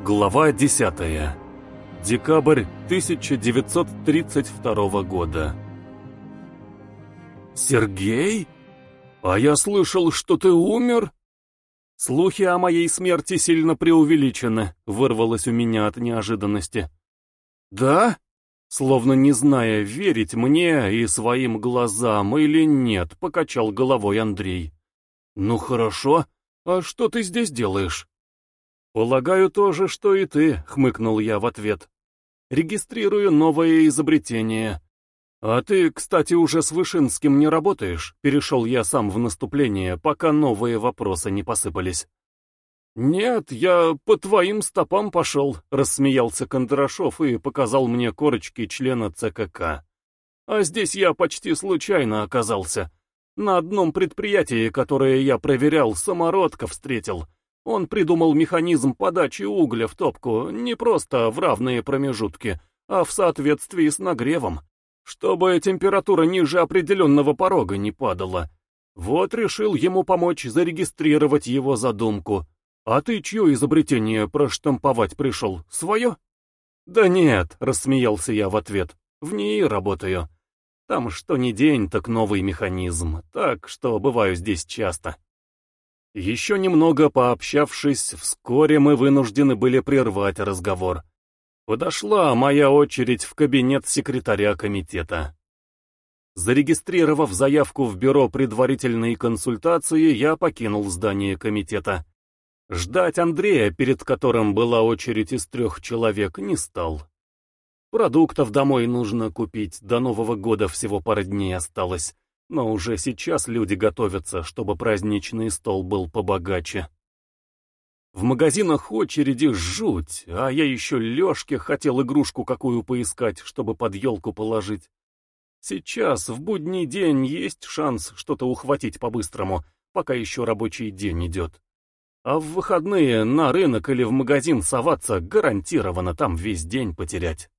Глава 10. Декабрь 1932 года. «Сергей? А я слышал, что ты умер?» «Слухи о моей смерти сильно преувеличены», — вырвалось у меня от неожиданности. «Да?» Словно не зная, верить мне и своим глазам или нет, покачал головой Андрей. «Ну хорошо, а что ты здесь делаешь?» «Полагаю, то же, что и ты», — хмыкнул я в ответ. «Регистрирую новое изобретение». «А ты, кстати, уже с Вышинским не работаешь?» Перешел я сам в наступление, пока новые вопросы не посыпались. «Нет, я по твоим стопам пошел», — рассмеялся Кондрашов и показал мне корочки члена ЦКК. «А здесь я почти случайно оказался. На одном предприятии, которое я проверял, самородка встретил. Он придумал механизм подачи угля в топку не просто в равные промежутки, а в соответствии с нагревом, чтобы температура ниже определенного порога не падала. Вот решил ему помочь зарегистрировать его задумку. А ты чье изобретение проштамповать пришел? Свое? Да нет, рассмеялся я в ответ. В ней работаю. Там что ни день, так новый механизм, так что бываю здесь часто. Еще немного пообщавшись, вскоре мы вынуждены были прервать разговор. Подошла моя очередь в кабинет секретаря комитета. Зарегистрировав заявку в бюро предварительной консультации, я покинул здание комитета. Ждать Андрея, перед которым была очередь из трех человек, не стал. Продуктов домой нужно купить, до Нового года всего пара дней осталось. Но уже сейчас люди готовятся, чтобы праздничный стол был побогаче. В магазинах очереди жуть, а я еще Лешке хотел игрушку какую поискать, чтобы под елку положить. Сейчас, в будний день, есть шанс что-то ухватить по-быстрому, пока еще рабочий день идет. А в выходные на рынок или в магазин соваться гарантированно там весь день потерять.